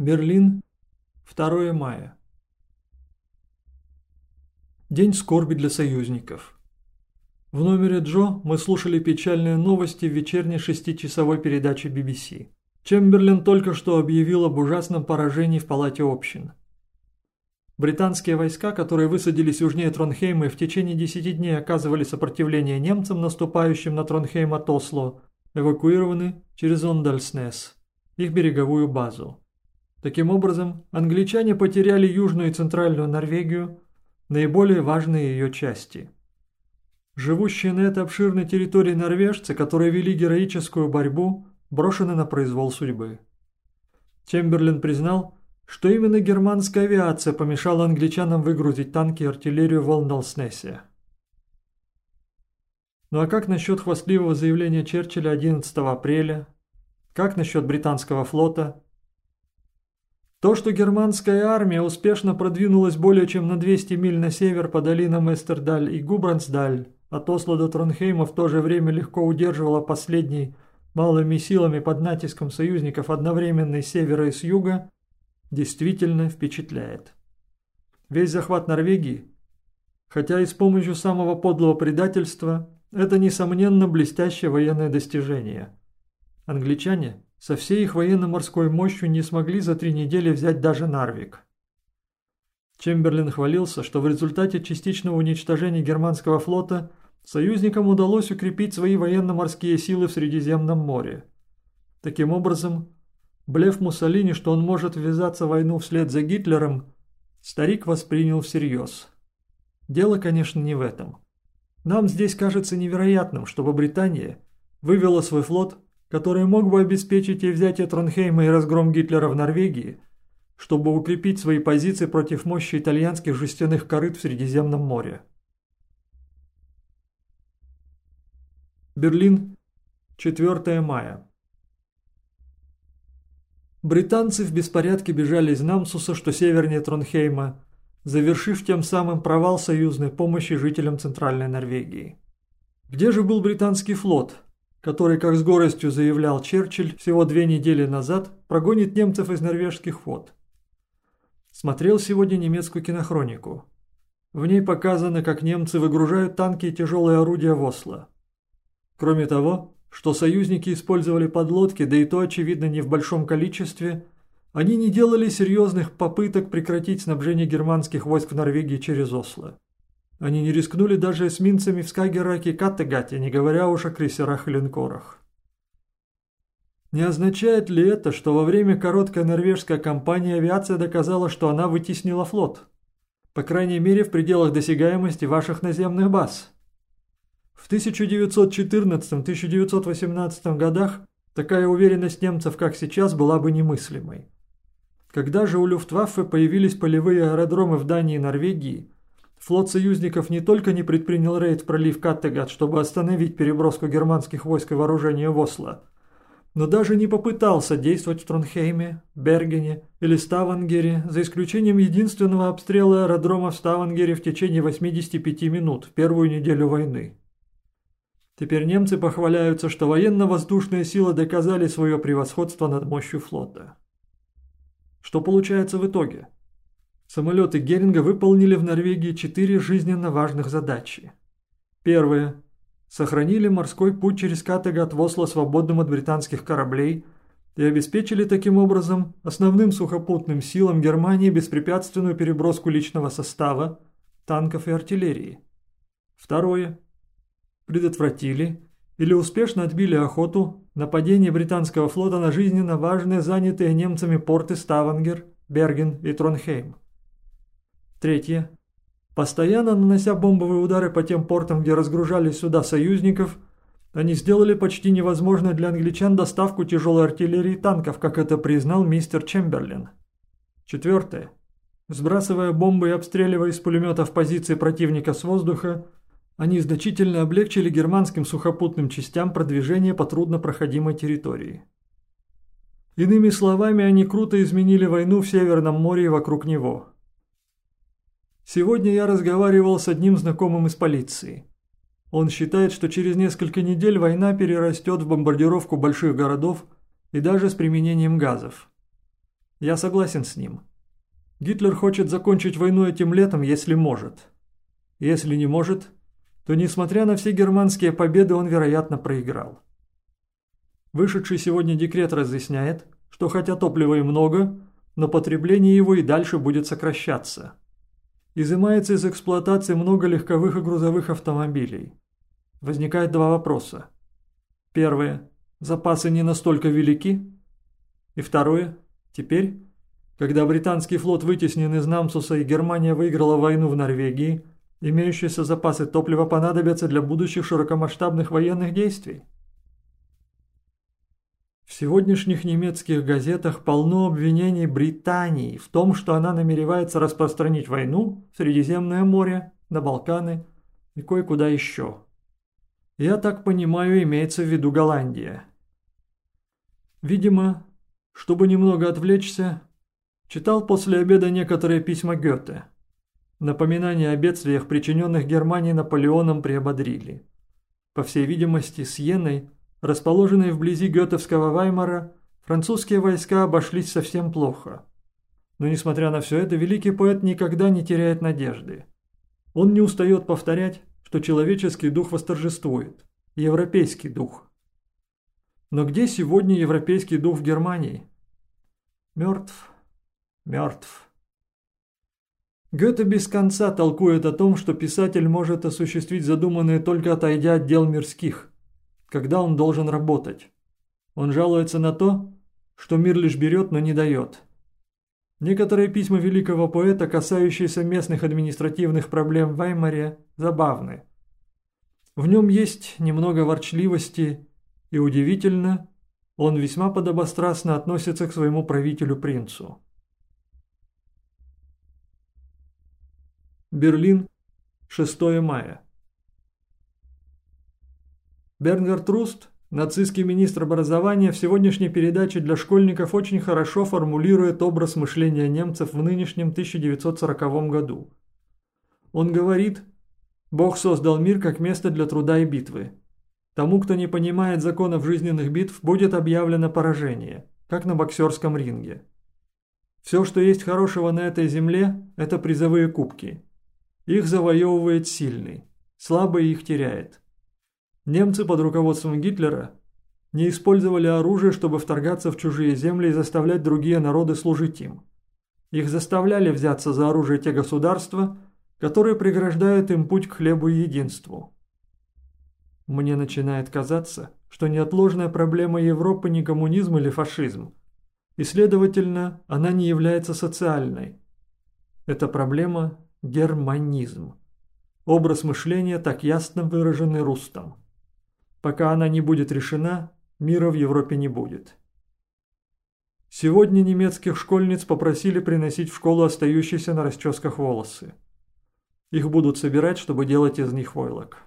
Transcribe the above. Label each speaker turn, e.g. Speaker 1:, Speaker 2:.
Speaker 1: Берлин, 2 мая. День скорби для союзников. В номере Джо мы слушали печальные новости в вечерней шестичасовой передаче BBC. Чемберлин только что объявил об ужасном поражении в Палате общин. Британские войска, которые высадились южнее Тронхейма и в течение 10 дней оказывали сопротивление немцам, наступающим на Тронхейм от Осло, эвакуированы через Ондальснес, их береговую базу. Таким образом, англичане потеряли Южную и Центральную Норвегию, наиболее важные ее части. Живущие на этой обширной территории норвежцы, которые вели героическую борьбу, брошены на произвол судьбы. Чемберлин признал, что именно германская авиация помешала англичанам выгрузить танки и артиллерию в Олндалснесе. Ну а как насчет хвастливого заявления Черчилля 11 апреля? Как насчет британского флота, то, что германская армия успешно продвинулась более чем на 200 миль на север по долинам Эстердаль и Губрансдаль, от Осло до Тронхейма в то же время легко удерживала последний малыми силами под натиском союзников одновременно с севера и с юга, действительно впечатляет. Весь захват Норвегии, хотя и с помощью самого подлого предательства, это, несомненно, блестящее военное достижение. Англичане со всей их военно-морской мощью не смогли за три недели взять даже Нарвик. Чемберлин хвалился, что в результате частичного уничтожения германского флота союзникам удалось укрепить свои военно-морские силы в Средиземном море. Таким образом, блеф Муссолини, что он может ввязаться в войну вслед за Гитлером, старик воспринял всерьез. Дело, конечно, не в этом. Нам здесь кажется невероятным, чтобы Британия вывела свой флот который мог бы обеспечить и взятие Тронхейма и разгром Гитлера в Норвегии, чтобы укрепить свои позиции против мощи итальянских жестяных корыт в Средиземном море. Берлин, 4 мая. Британцы в беспорядке бежали из Намсуса, что севернее Тронхейма, завершив тем самым провал союзной помощи жителям Центральной Норвегии. Где же был британский флот – который, как с горостью заявлял Черчилль всего две недели назад, прогонит немцев из норвежских вод. Смотрел сегодня немецкую кинохронику. В ней показано, как немцы выгружают танки и тяжелые орудия в Осло. Кроме того, что союзники использовали подлодки, да и то, очевидно, не в большом количестве, они не делали серьезных попыток прекратить снабжение германских войск в Норвегии через Осло. Они не рискнули даже эсминцами в Скагераке и Каттегате, не говоря уж о крейсерах и линкорах. Не означает ли это, что во время короткой норвежской кампании авиация доказала, что она вытеснила флот? По крайней мере, в пределах досягаемости ваших наземных баз. В 1914-1918 годах такая уверенность немцев, как сейчас, была бы немыслимой. Когда же у Люфтваффе появились полевые аэродромы в Дании и Норвегии – Флот союзников не только не предпринял рейд в пролив Каттегат, чтобы остановить переброску германских войск и вооружения в Осло, но даже не попытался действовать в Тронхейме, Бергене или Ставангере, за исключением единственного обстрела аэродрома в Ставангере в течение 85 минут в первую неделю войны. Теперь немцы похваляются, что военно-воздушные силы доказали свое превосходство над мощью флота. Что получается в итоге? Самолеты Геринга выполнили в Норвегии четыре жизненно важных задачи. Первое. Сохранили морской путь через Каттегат в Осло свободным от британских кораблей и обеспечили таким образом основным сухопутным силам Германии беспрепятственную переброску личного состава, танков и артиллерии. Второе. Предотвратили или успешно отбили охоту нападение британского флота на жизненно важные занятые немцами порты Ставангер, Берген и Тронхейм. Третье. Постоянно нанося бомбовые удары по тем портам, где разгружались суда союзников, они сделали почти невозможной для англичан доставку тяжелой артиллерии и танков, как это признал мистер Чемберлин. Четвертое. Сбрасывая бомбы и обстреливая из пулеметов позиции противника с воздуха, они значительно облегчили германским сухопутным частям продвижение по труднопроходимой территории. Иными словами, они круто изменили войну в Северном море и вокруг него – Сегодня я разговаривал с одним знакомым из полиции. Он считает, что через несколько недель война перерастет в бомбардировку больших городов и даже с применением газов. Я согласен с ним. Гитлер хочет закончить войну этим летом, если может. Если не может, то несмотря на все германские победы он, вероятно, проиграл. Вышедший сегодня декрет разъясняет, что хотя топлива и много, но потребление его и дальше будет сокращаться. Изымается из эксплуатации много легковых и грузовых автомобилей. Возникает два вопроса. Первое. Запасы не настолько велики? И второе. Теперь, когда британский флот вытеснен из Намсуса и Германия выиграла войну в Норвегии, имеющиеся запасы топлива понадобятся для будущих широкомасштабных военных действий. В сегодняшних немецких газетах полно обвинений Британии в том, что она намеревается распространить войну в Средиземное море, на Балканы и кое-куда еще. Я так понимаю, имеется в виду Голландия. Видимо, чтобы немного отвлечься, читал после обеда некоторые письма Гёте. Напоминания о бедствиях, причиненных Германии Наполеоном, приободрили. По всей видимости, с Йеной – Расположенные вблизи Гетовского Ваймара, французские войска обошлись совсем плохо. Но несмотря на все это, великий поэт никогда не теряет надежды. Он не устает повторять, что человеческий дух восторжествует, европейский дух. Но где сегодня европейский дух в Германии? Мертв, мертв. Гёте без конца толкует о том, что писатель может осуществить задуманное только отойдя от дел мирских когда он должен работать. Он жалуется на то, что мир лишь берет, но не дает. Некоторые письма великого поэта, касающиеся местных административных проблем в Ваймаре, забавны. В нем есть немного ворчливости, и удивительно, он весьма подобострастно относится к своему правителю-принцу. Берлин, 6 мая. Бернгард Руст, нацистский министр образования, в сегодняшней передаче для школьников очень хорошо формулирует образ мышления немцев в нынешнем 1940 году. Он говорит, Бог создал мир как место для труда и битвы. Тому, кто не понимает законов жизненных битв, будет объявлено поражение, как на боксерском ринге. Все, что есть хорошего на этой земле, это призовые кубки. Их завоевывает сильный, слабый их теряет. Немцы под руководством Гитлера не использовали оружие, чтобы вторгаться в чужие земли и заставлять другие народы служить им. Их заставляли взяться за оружие те государства, которые преграждают им путь к хлебу и единству. Мне начинает казаться, что неотложная проблема Европы не коммунизм или фашизм, и, следовательно, она не является социальной. Это проблема – германизм. Образ мышления, так ясно выраженный Рустом. Пока она не будет решена, мира в Европе не будет. Сегодня немецких школьниц попросили приносить в школу остающиеся на расческах волосы. Их будут собирать, чтобы делать из них войлок.